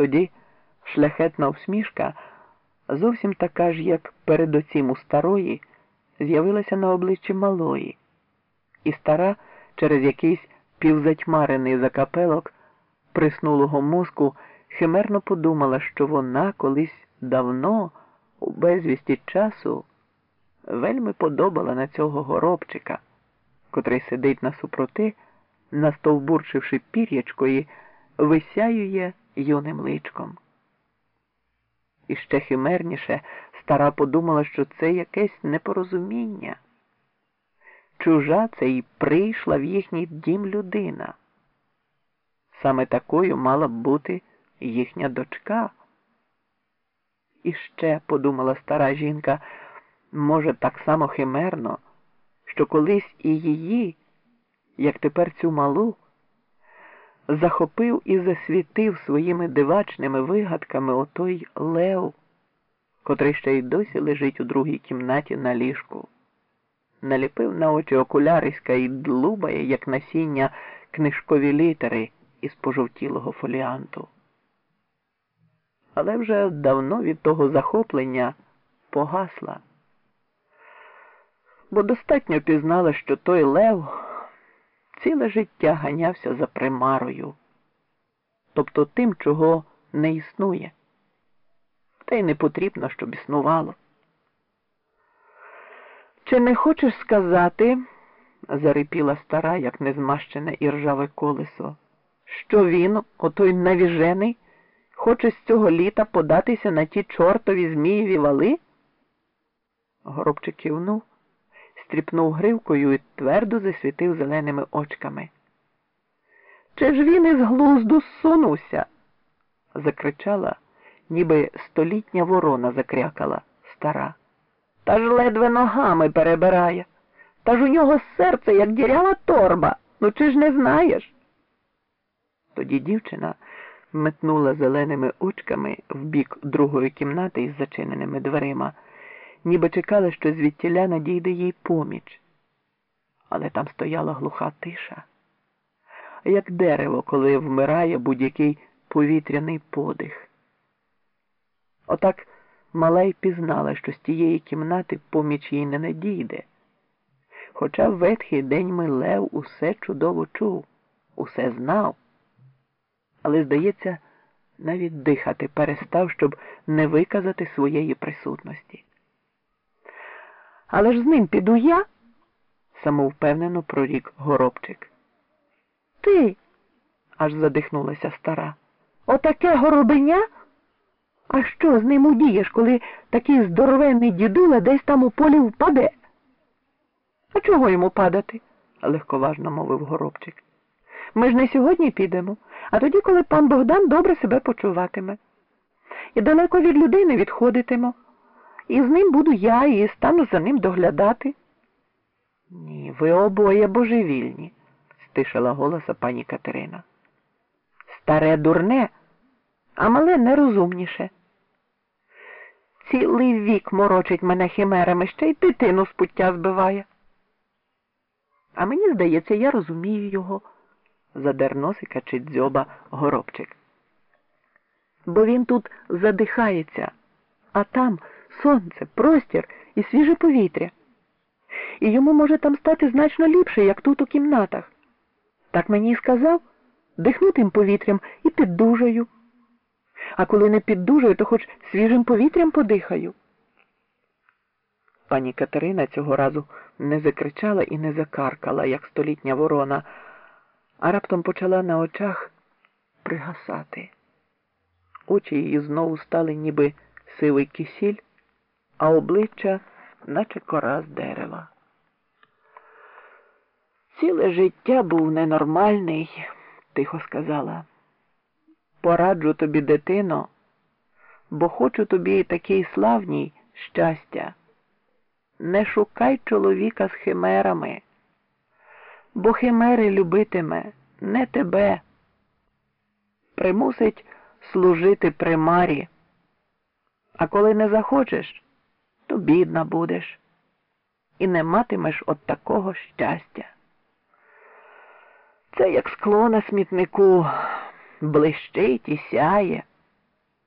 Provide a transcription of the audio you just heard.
Тоді шляхетна усмішка, зовсім така ж, як перед оцім у старої, з'явилася на обличчі малої, і стара через якийсь півзатьмарений закапелок приснулого мозку химерно подумала, що вона колись давно, у безвісті часу, вельми подобала на цього горобчика, котрий сидить насупроти, настовбурчивши пір'ячко і висяює юним личком. І ще химерніше стара подумала, що це якесь непорозуміння. Чужа це і прийшла в їхній дім людина. Саме такою мала б бути їхня дочка. І ще, подумала стара жінка, може, так само химерно, що колись і її, як тепер цю малу, захопив і засвітив своїми дивачними вигадками отой Лев, котрий ще й досі лежить у другій кімнаті на ліжку. Наліпив на очі окуляриська і длубає, як насіння, книжкові літери із пожовтілого фоліанту. Але вже давно від того захоплення погасла, бо достатньо пізнала, що той Лев ціле життя ганявся за примарою, тобто тим, чого не існує, та й не потрібно, щоб існувало. Чи не хочеш сказати, зарипіла стара, як незмащене і ржаве колесо, що він, отой навіжений, хоче з цього літа податися на ті чортові змієві вали? Горобчик кивнув стріпнув гривкою і твердо засвітив зеленими очками. Чи ж він із глузду сунувся? закричала, ніби столітня ворона закрякала стара. Та ж ледве ногами перебирає. Та ж у нього серце, як дірява торба. Ну чи ж не знаєш? Тоді дівчина метнула зеленими очками в бік другої кімнати із зачиненими дверима ніби чекала, що звідтіля надійде їй поміч. Але там стояла глуха тиша, як дерево, коли вмирає будь-який повітряний подих. Отак мала й пізнала, що з тієї кімнати поміч їй не надійде. Хоча в ветхий день Милев усе чудово чув, усе знав, але, здається, навіть дихати перестав, щоб не виказати своєї присутності. Але ж з ним піду я, самовпевнено прорік горобчик. Ти, аж задихнулася стара. Отаке горобеня? А що з ним удієш, коли такий здоровенний дідула десь там у полі впаде? А чого йому падати? легковажно мовив горобчик. Ми ж не сьогодні підемо, а тоді, коли пан Богдан добре себе почуватиме. І далеко від людей не відходитимо. І з ним буду я і стану за ним доглядати. Ні, ви обоє божевільні, стишила голоса пані Катерина. Старе дурне, а мале нерозумніше. Цілий вік морочить мене химерами, ще й дитину з пуття збиває. А мені здається, я розумію його, задер носика чи дзьоба горобчик. Бо він тут задихається, а там сонце, простір і свіже повітря. І йому може там стати значно ліпше, як тут у кімнатах. Так мені й сказав дихнутим повітрям і піддужаю. А коли не піддужаю, то хоч свіжим повітрям подихаю. Пані Катерина цього разу не закричала і не закаркала, як столітня ворона, а раптом почала на очах пригасати. Очі її знову стали ніби сивий кисіль а обличчя, наче кора з дерева. Ціле життя був ненормальний, тихо сказала. Пораджу тобі, дитино, бо хочу тобі такій славній щастя. Не шукай чоловіка з химерами, бо химери любитиме не тебе. Примусить служити примарі, а коли не захочеш, то бідна будеш і не матимеш от такого щастя. Це як скло на смітнику блищить і сяє.